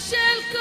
وش الكون